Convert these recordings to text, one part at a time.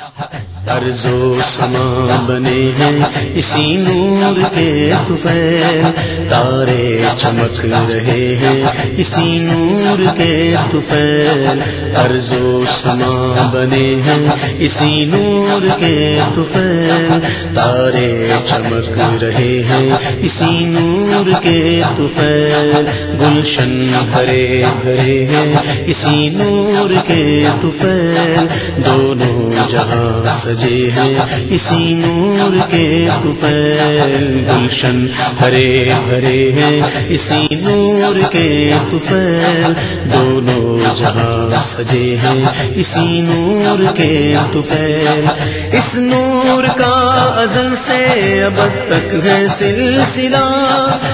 حق ارض و سما بنے ہیں، اسی نور کے طفیل تارے چمک رہے ہیں، اسی نور کے طفیل ارض و سما بنے ہیں، اسی نور کے طفیل تارے چمک رہے ہیں، اسی نور کے طفیل گلشن بھرے بھرے ہیں، اسی نور کے طفیل دونوں جہاں سجے ہیں اسی نور کے طفیل گلشن۔ ہرے بھرے ہیں اسی نور کے طفیل دونوں جہاں سجے ہیں اسی نور کے طفیل اس نور کا ازل سے اب تک ہے سلسلہ۔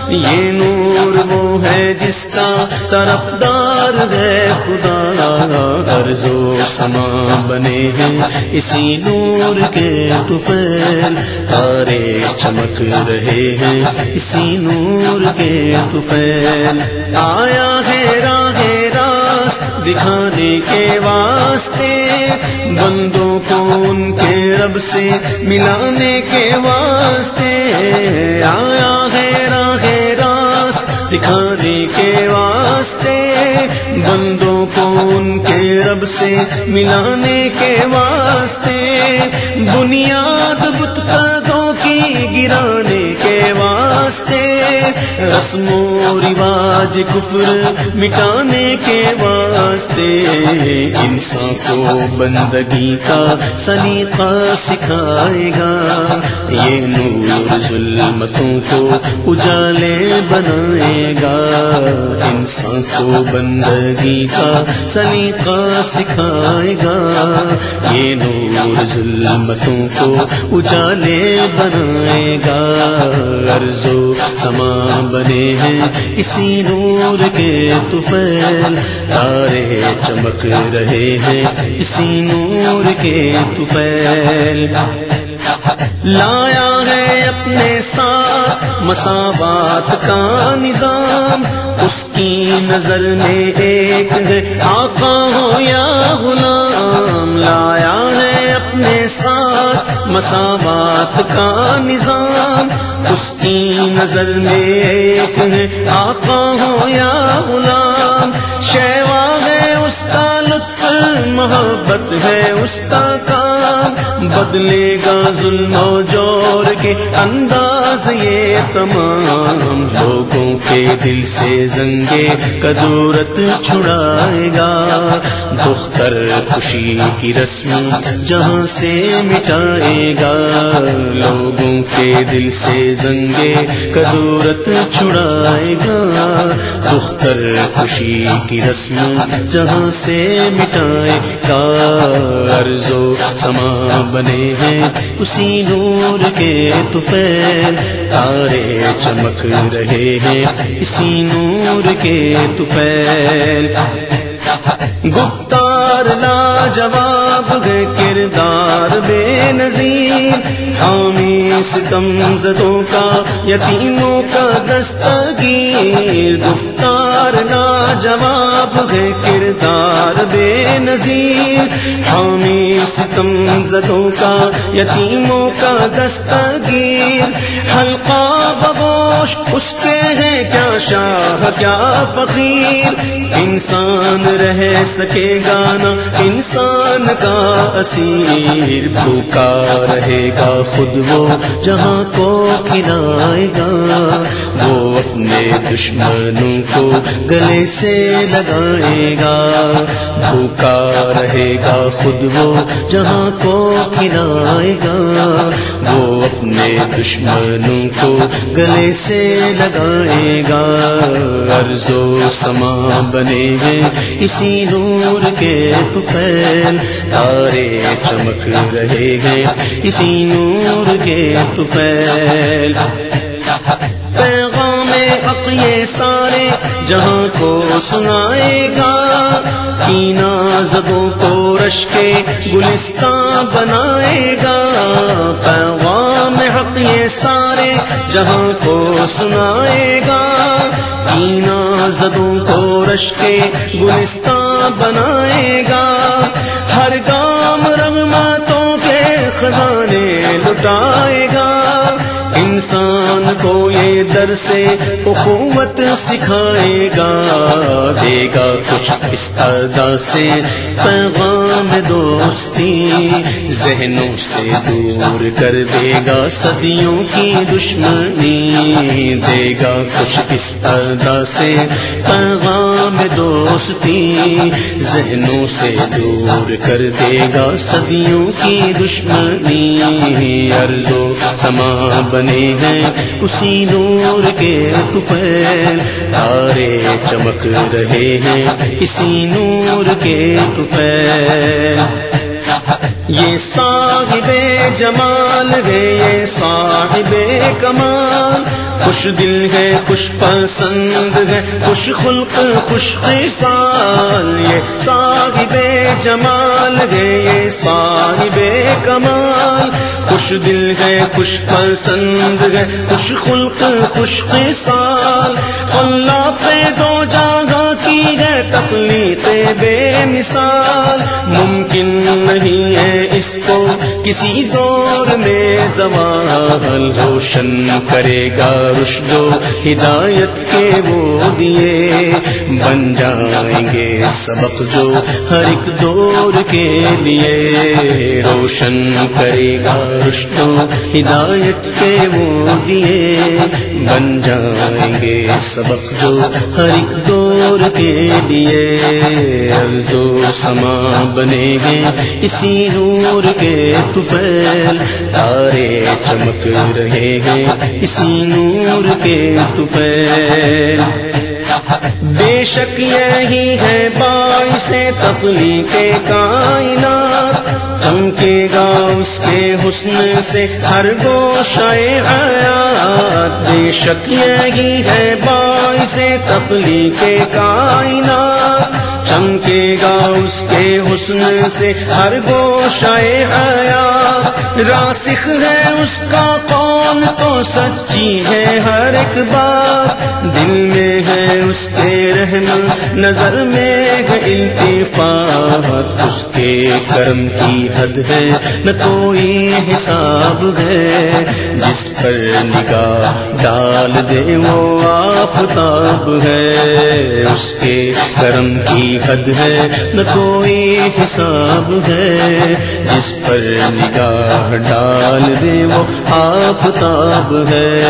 یہ نور وہ ہے جس کا طرفدار ہے خدا۔ ارض و سما بنے ہیں۔ اسی نور کے طفیل تارے چمک رہے ہیں۔ اسی نور کے طفیل آیا ہے راہ راست دکھانے کے واسطے۔ بندوں کو ان کے رب سے ملانے کے واسطے آیا ہے دکھانے کے واسطے، بندوں کو ان کے رب سے ملانے کے واسطے، بنیاد بت پردوں کی گرانے کے واسطے رسم و رواج کفر مٹانے کے واسطے انسان کو بندگی کا سلیقہ سکھائے گا۔ یہ نور ظلمتوں کو اجالے بنائے گا۔ انسان کو بندگی کا سلیقہ سکھائے گا۔ یہ نور ظلمتوں کو اجالے بنائے گا۔ عرض و سما بنے ہیں اسی نور کے طفیل تارے چمک رہے ہیں اسی نور کے طفیل لایا ہے اپنے ساتھ مساوات کا نظام، اس کی نظر میں ایک ہے آقا ہو یا غلام۔ لایا ہے اپنے ساتھ مساوات کا نظام، اس کی نظر میں ایک ہے، آقا ہو یا غلام۔ شیوا ہے، اس کا لطف، محبت ہے، اس کا کام۔ بدلے گا ظلم و جور کے انداز یہ تمام۔ لوگوں کے دل سے زنگے کدورت چھڑائے گا۔ دختر خوشی کی رسم جہاں سے مٹائے گا۔ لوگوں کے دل سے زنگے کدورت چھڑائے گا۔ دختر خوشی کی رسم جہاں سے مٹائے گا۔ عرض و سما بنے ہیں اسی نور کے طفیل تارے چمک رہے ہیں اسی نور کے طفیل۔ گفتار لا جواب ہے کردار بے نظیر۔ حامی ستم زدوں کا، یتیموں کا دستگیر۔ گفتار لا جواب ہے کردار بے نظیر۔ حامی ستم زدوں کا، یتیموں کا دستگیر۔ حلقہ بگوش اس شاہ کیا فقیر؟ انسان رہ سکے گا نا انسان کا اسیر بھوکا رہے گا خود وہ جہاں کو کھلائے گا۔ وہ اپنے دشمنوں کو گلے سے لگائے گا۔ بھوکا رہے گا خود وہ جہاں کو کھلائے گا۔ وہ اپنے دشمنوں کو گلے سے لگائے گا۔ عرض و سما بنے ہیں اسی نور کے طفیل۔ تارے چمک رہے ہیں اسی نور کے طفیل۔ پیغام حق یہ سارے جہاں کو سنائے گا۔ کینا زبوں کو رش کے گلستان بنائے گا۔ سارے جہاں کو سنائے گا تین زدوں کو رش کے گلستان بنائے گا۔ ہر گام رنگ ماتوں خزانے لٹائے گا۔ انسان کو یہ در سے اخوت سکھائے گا، دے گا کچھ اس ادا سے پیغام دوستی، ذہنوں سے دور کر دے گا صدیوں کی دشمنی، دے گا کچھ اس ادا سے پیغام دوستی۔ ذہنوں سے دور کر دے گا صدیوں کی دشمنی۔ ارزو سما بنے ہیں اسی نور کے طفیل۔ تارے چمک رہے ہیں اسی نور کے طفیل۔ یہ صاحب جمال ہے، یہ صاحب کمال۔ خوش دل ہے، خوش پسند ہے، خوش خلق، خوش خصال۔ یہ صاحب جمال ہے، یہ صاحب کمال۔ خوش دل ہے، خوش پسند ہے، خوش خلق، خوش خصال۔ اللہ پہ دو جاگا کی ہے تخلیق بے مثال۔ ممکن نہیں ہے اس کو کسی دور میں زوال روشن کرے گا رشد و ہدایت کے وہ دیے۔ بن جائیں گے سبق جو ہر ایک دور کے لیے۔ روشن کرے گا رشد و ہدایت کے وہ دیے۔ بن جائیں گے سبق جو ہر ایک دور کے لیے عرض و سما بنے ہیں اسی نور کے طفیل تارے چمک رہے ہیں اسی نور کے طفیل بے شک یہی ہے باعث تخلیق کائنات۔ چمکے گا اس کے حسن سے ہر گوشہ حیات۔ بے شک یہی ہے باعث تخلیق کائنات۔ چمکے گا اس کے حسن سے ہر گوشہ حیات۔ راسخ ہے اس کا کون تو سچی ہے ہر ایک بات۔ دل میں ہے اس کے رحم نظر میں ہے اس کے کرم کی حد ہے، نہ کوئی حساب ہے۔ جس پر نگاہ ڈال دے وہ آفتاب ہے۔ اس کے کرم کی حد ہے، نہ کوئی حساب ہے۔ جس پر نگاہ ڈال دے وہ آفتاب ہے۔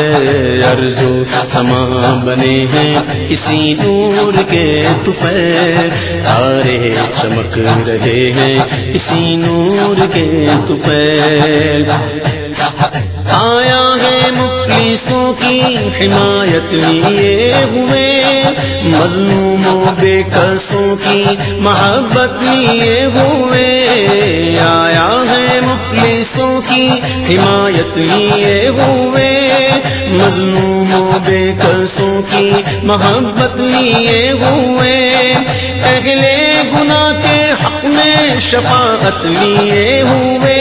ارزو سما بنے ہیں، اس اسی نور کے تفیر تارے چمک رہے ہیں اسی نور کے تفیر آیا ہے مفلسوں کی حمایت لیے ہوئے مظلوموں بے قصوں کی محبت لیے ہوئے آیا ہے مفلسوں کی حمایت لیے ہوئے مظلوموں بے قصوں کی محبت لیے ہوئے اہل گناہ کے حق شفاعت لیے ہوئے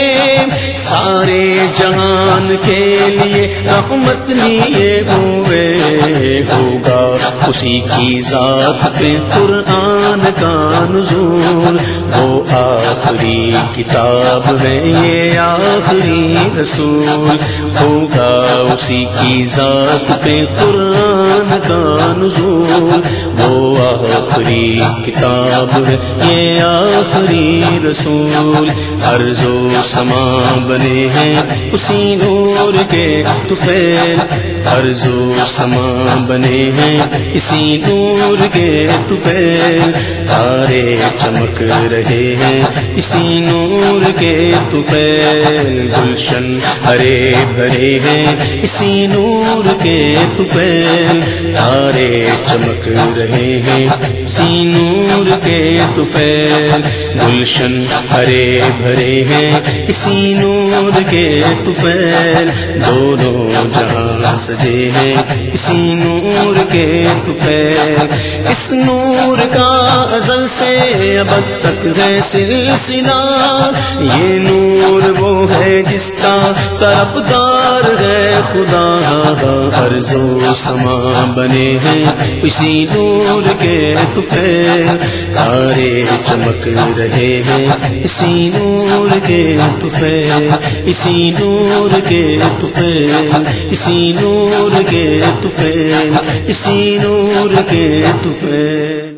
سارے جہان کے لیے رحمت لیے ہوئے ہوگا اسی کی ذات پہ قرآن کا نزول۔ وہ آخری کتاب ہے، یہ آخری رسول۔ ہوگا اسی کی ذات پہ قرآن کا نزول۔ وہ آخری کتاب ہے، یہ آخری رسول۔ عرض و سما بنے ہیں، اسی نور کے تفیل عرض و سما بنے ہیں اسی نور کے تفیل تارے چمک رہے ہیں اسی نور کے تفیل گلشن ہرے بھرے ہیں اسی نور کے تفیل تارے چمک رہے ہیں اسی نور کے تفیل گلشن ہرے بھرے ہیں اسی نور کے تفیل دونوں جہاں سجے ہیں۔ اسی نور کے تفے اس نور کا ازل سے اب تک ہے سلسلہ۔ یہ نور وہ ہے جس کا طرف دار ہے خدا۔ ارض و سما بنے ہیں اسی نور کے تفے تارے چمک رہے ہیں اسی نور کے تفے اسی نور کے تفے اسی نور کے تفے اسی نور کے تفیل۔